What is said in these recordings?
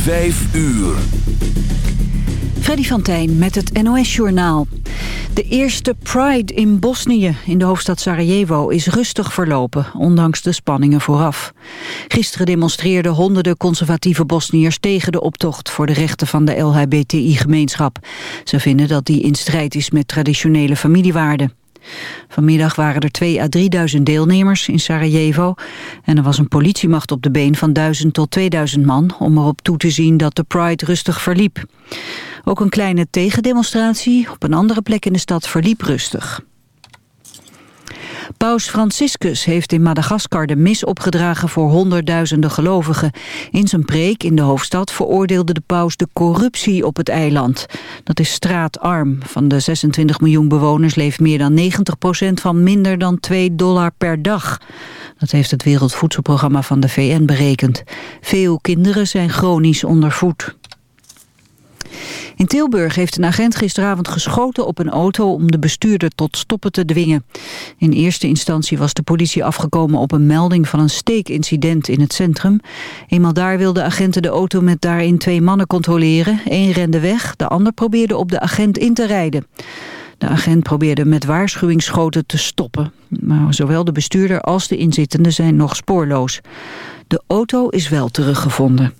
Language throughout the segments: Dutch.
5 uur. Freddy van Tijn met het NOS-journaal. De eerste Pride in Bosnië, in de hoofdstad Sarajevo, is rustig verlopen, ondanks de spanningen vooraf. Gisteren demonstreerden honderden conservatieve Bosniërs tegen de optocht voor de rechten van de LHBTI-gemeenschap. Ze vinden dat die in strijd is met traditionele familiewaarden. Vanmiddag waren er 2 à 3.000 deelnemers in Sarajevo... en er was een politiemacht op de been van 1000 tot 2000 man... om erop toe te zien dat de Pride rustig verliep. Ook een kleine tegendemonstratie op een andere plek in de stad verliep rustig. Paus Franciscus heeft in Madagaskar de mis opgedragen voor honderdduizenden gelovigen. In zijn preek in de hoofdstad veroordeelde de paus de corruptie op het eiland. Dat is straatarm. Van de 26 miljoen bewoners leeft meer dan 90 procent van minder dan 2 dollar per dag. Dat heeft het Wereldvoedselprogramma van de VN berekend. Veel kinderen zijn chronisch ondervoed. In Tilburg heeft een agent gisteravond geschoten op een auto om de bestuurder tot stoppen te dwingen. In eerste instantie was de politie afgekomen op een melding van een steekincident in het centrum. Eenmaal daar wilden agenten de auto met daarin twee mannen controleren. Eén rende weg, de ander probeerde op de agent in te rijden. De agent probeerde met waarschuwingsschoten te stoppen. Maar zowel de bestuurder als de inzittenden zijn nog spoorloos. De auto is wel teruggevonden.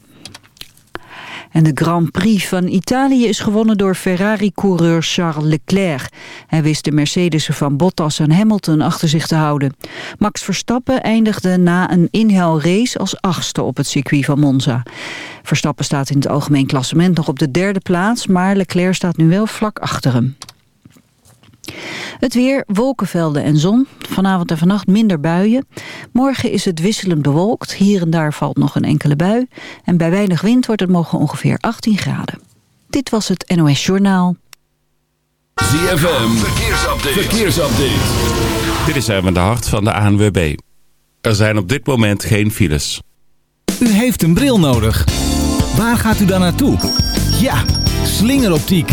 En de Grand Prix van Italië is gewonnen door Ferrari-coureur Charles Leclerc. Hij wist de Mercedesen van Bottas en Hamilton achter zich te houden. Max Verstappen eindigde na een inhaalrace als achtste op het circuit van Monza. Verstappen staat in het algemeen klassement nog op de derde plaats... maar Leclerc staat nu wel vlak achter hem. Het weer, wolkenvelden en zon. Vanavond en vannacht minder buien. Morgen is het wisselend bewolkt. Hier en daar valt nog een enkele bui. En bij weinig wind wordt het morgen ongeveer 18 graden. Dit was het NOS Journaal. ZFM, verkeersupdate. verkeersupdate. Dit is even de hart van de ANWB. Er zijn op dit moment geen files. U heeft een bril nodig. Waar gaat u dan naartoe? Ja, slingeroptiek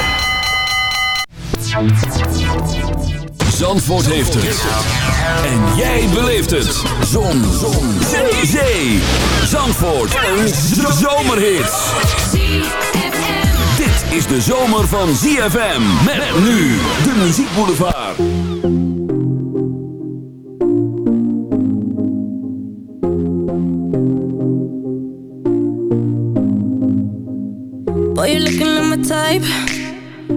Zandvoort heeft het. En jij beleeft het. Zon. Zon. Zee. Zee. Zandvoort. Een zomerhit. Dit is de zomer van ZFM. Met nu de muziekboulevard. Boy, you're looking at my type.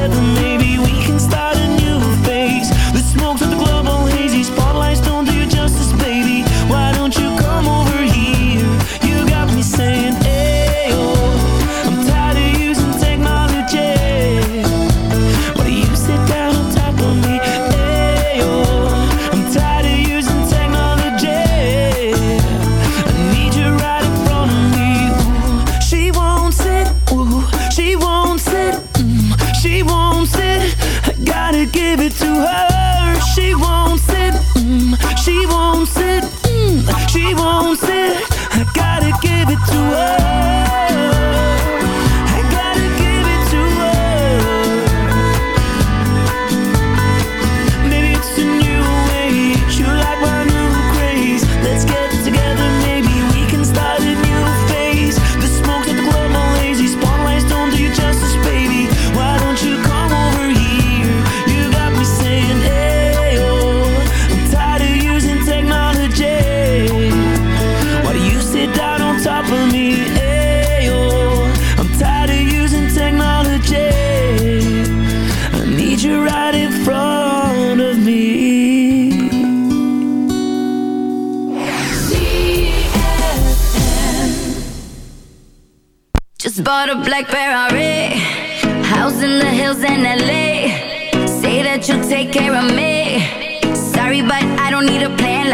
heavenly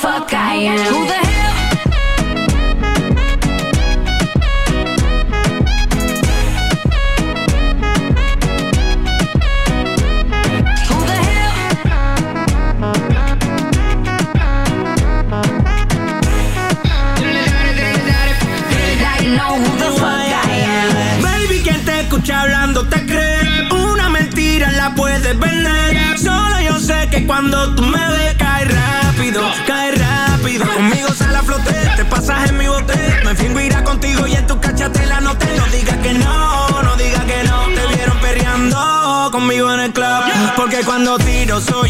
Fuck I am Who the hell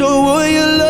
So will you love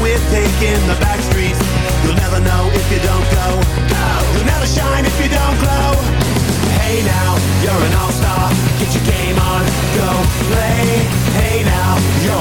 we're taking the back streets. You'll never know if you don't go. No. You'll never shine if you don't glow. Hey now, you're an all-star. Get your game on, go play. Hey now, you're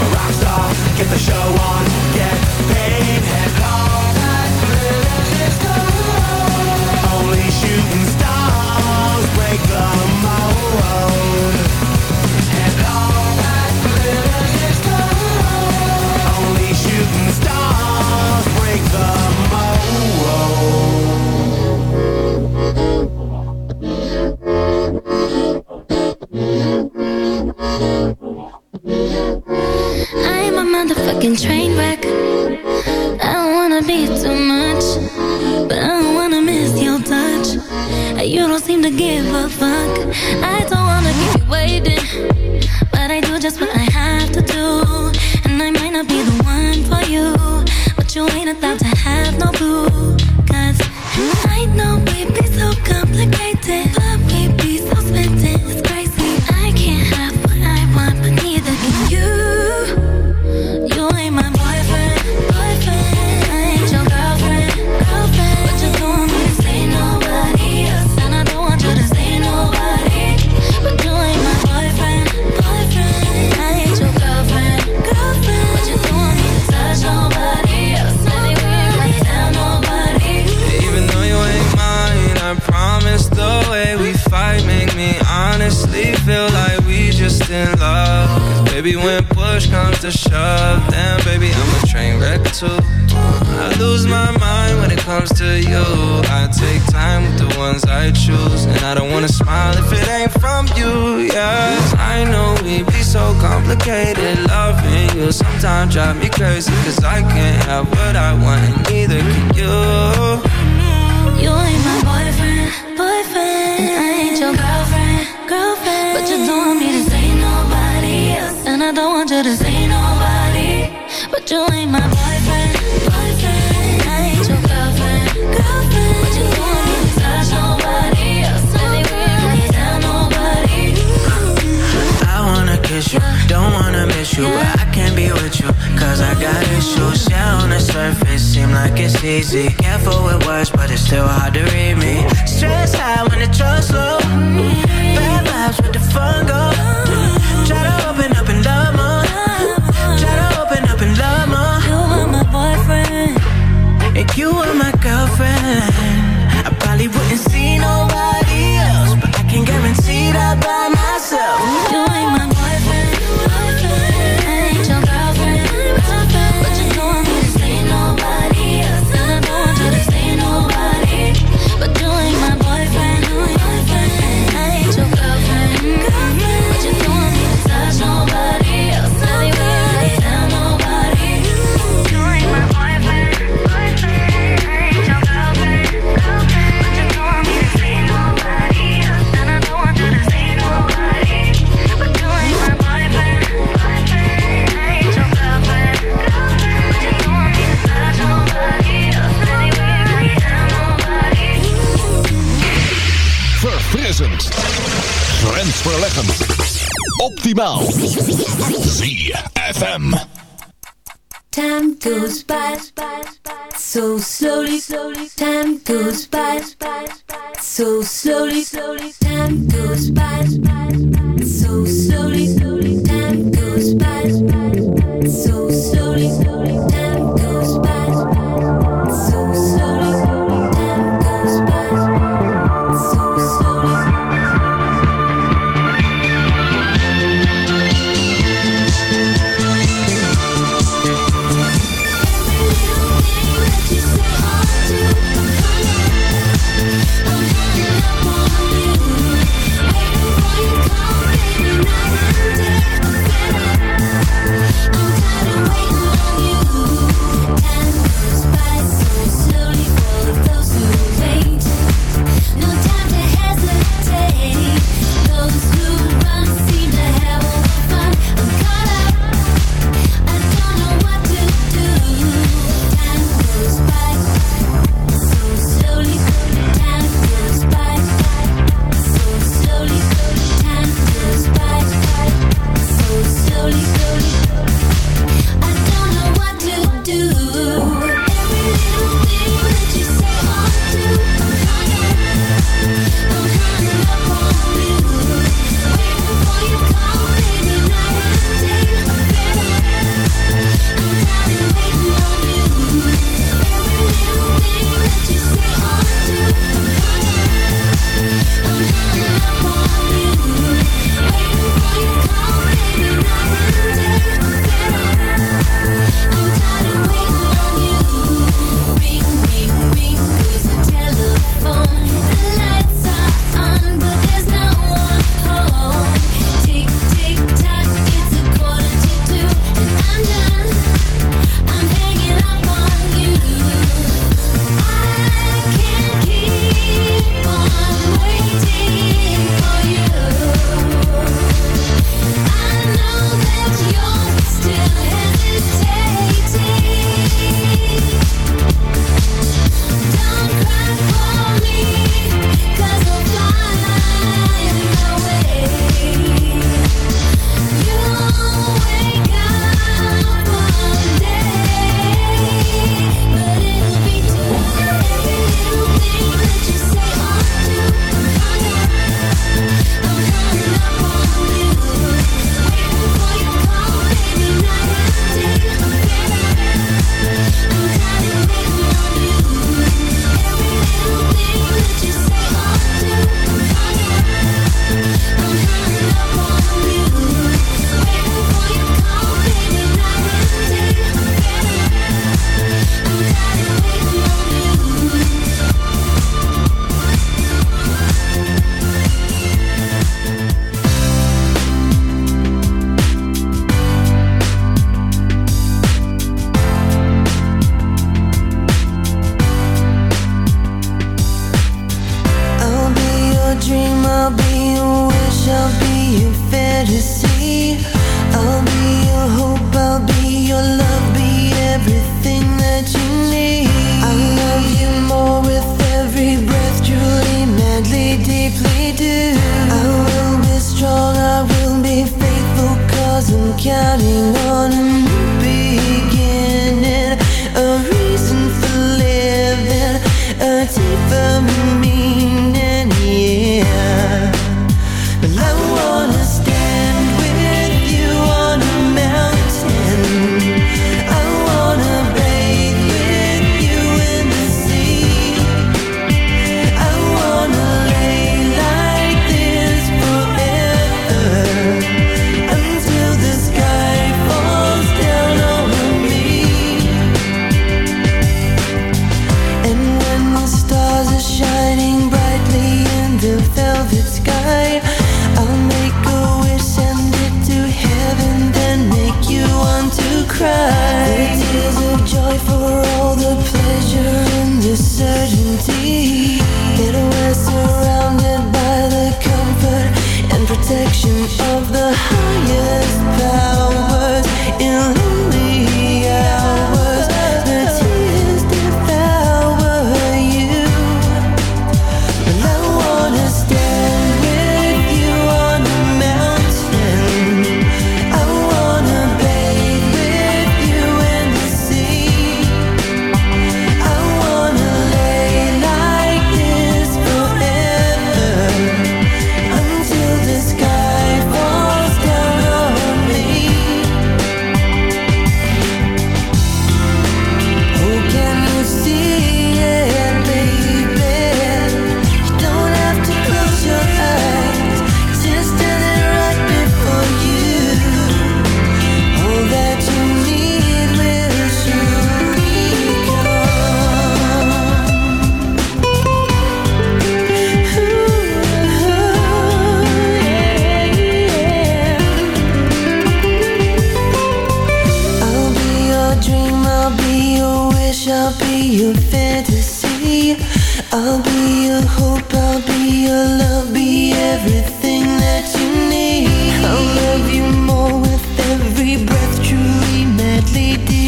So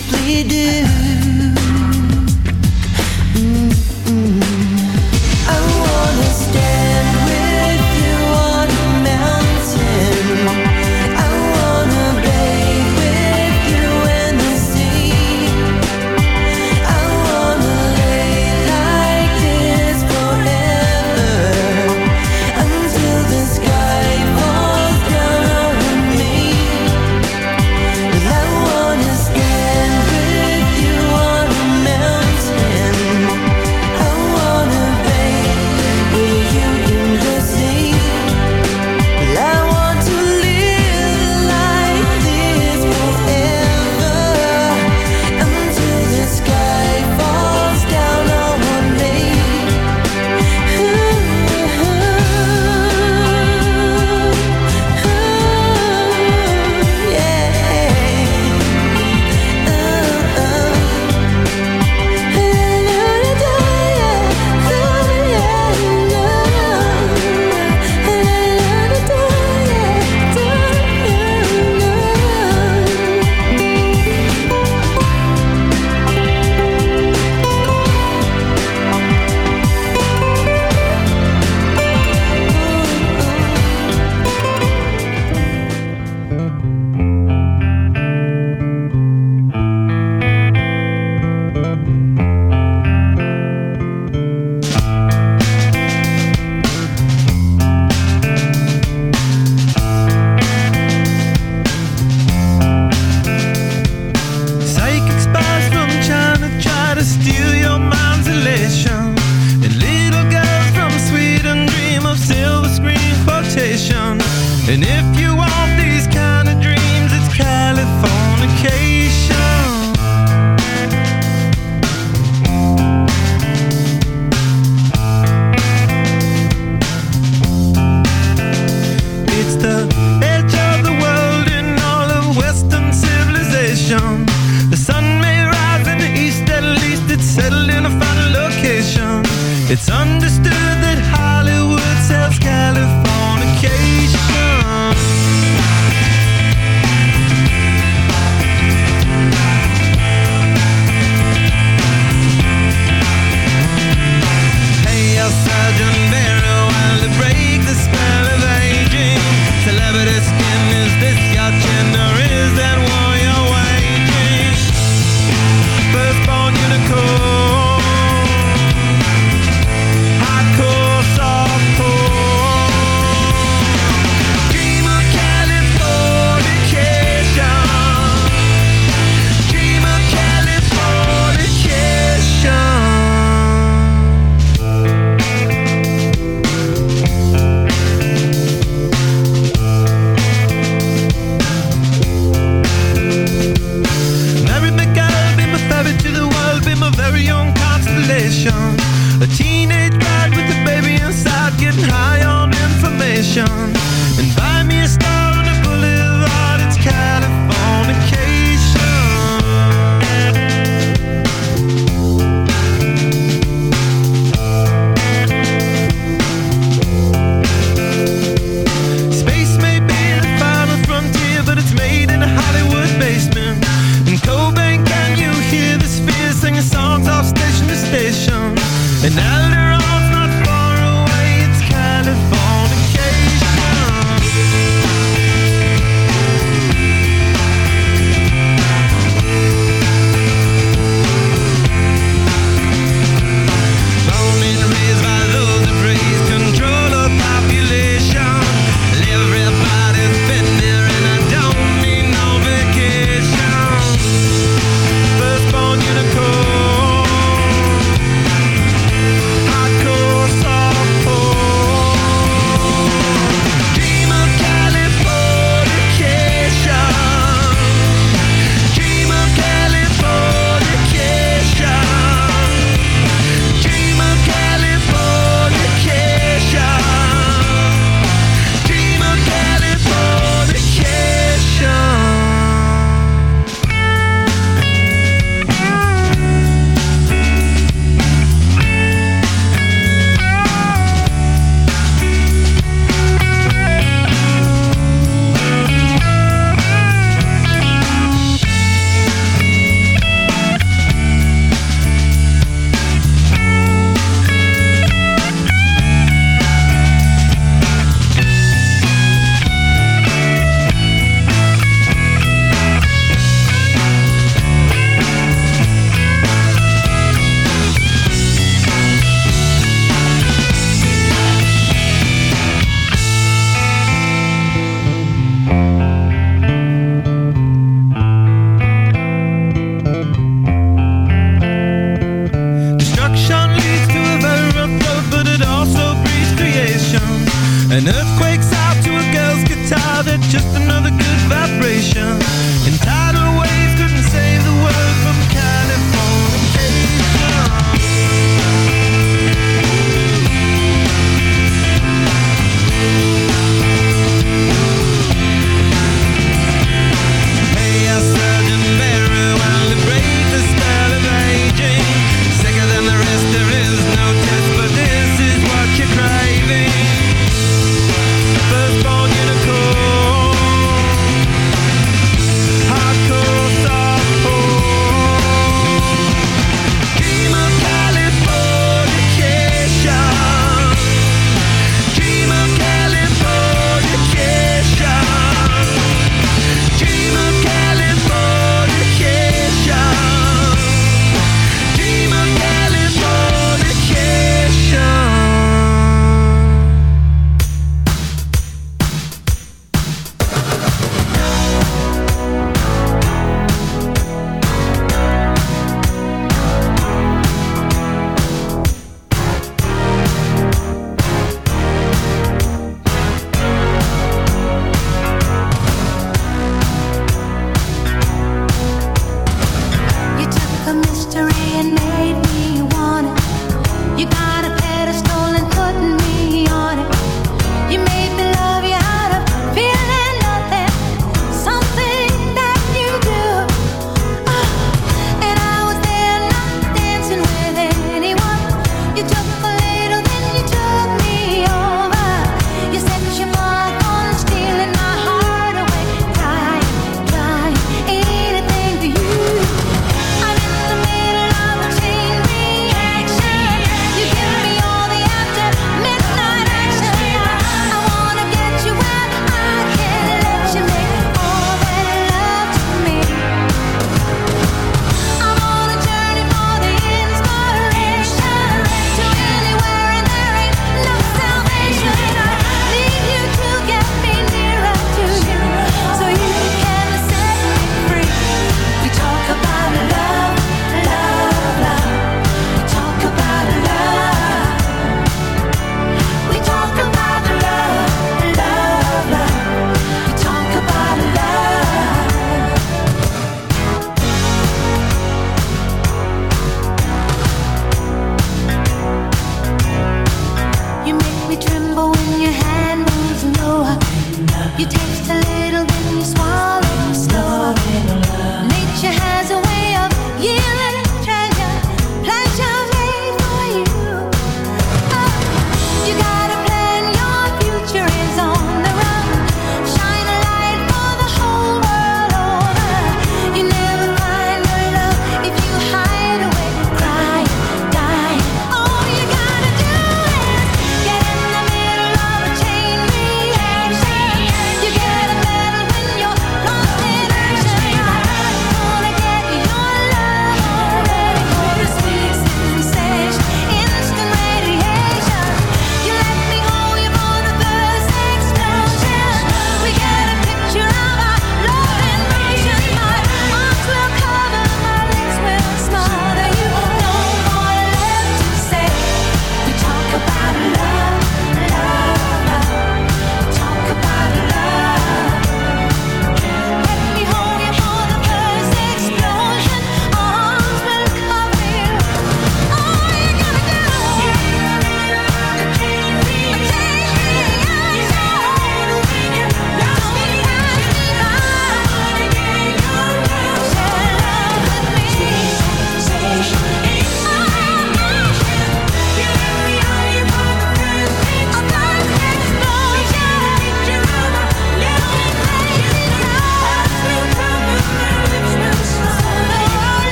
deeply do.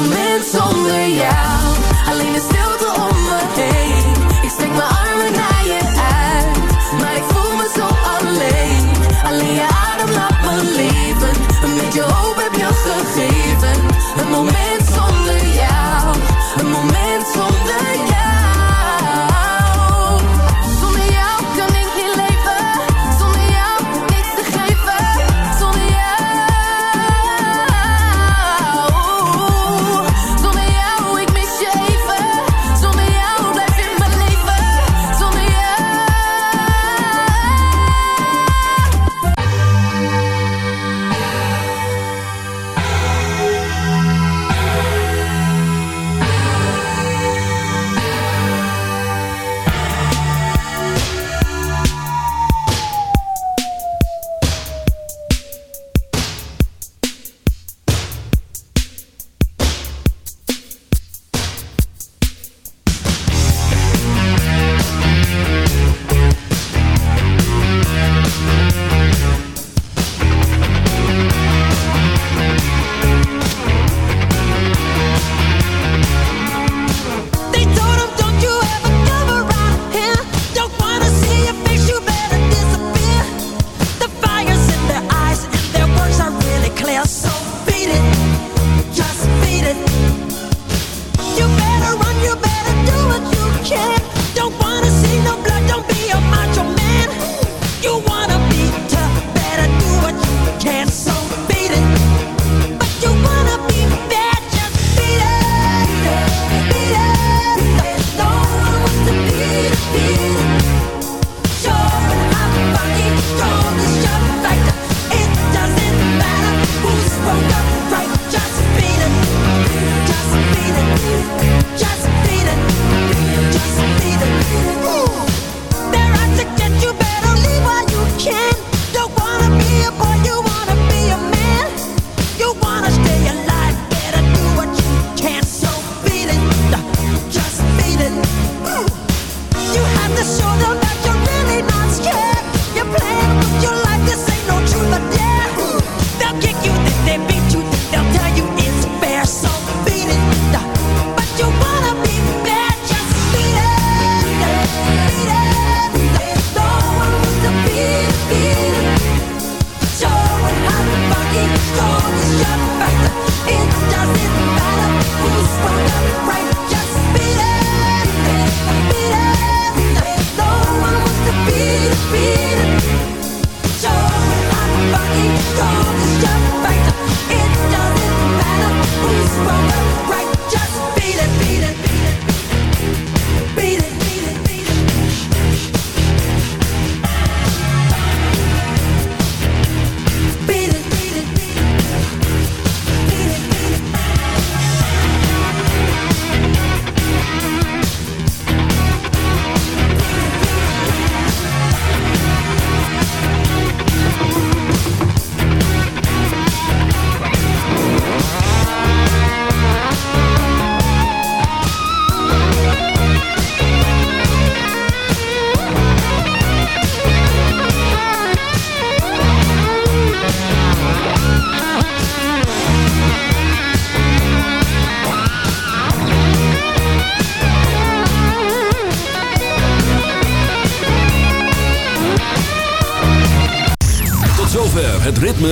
moment zonder jou. Alleen de stilte om me heen.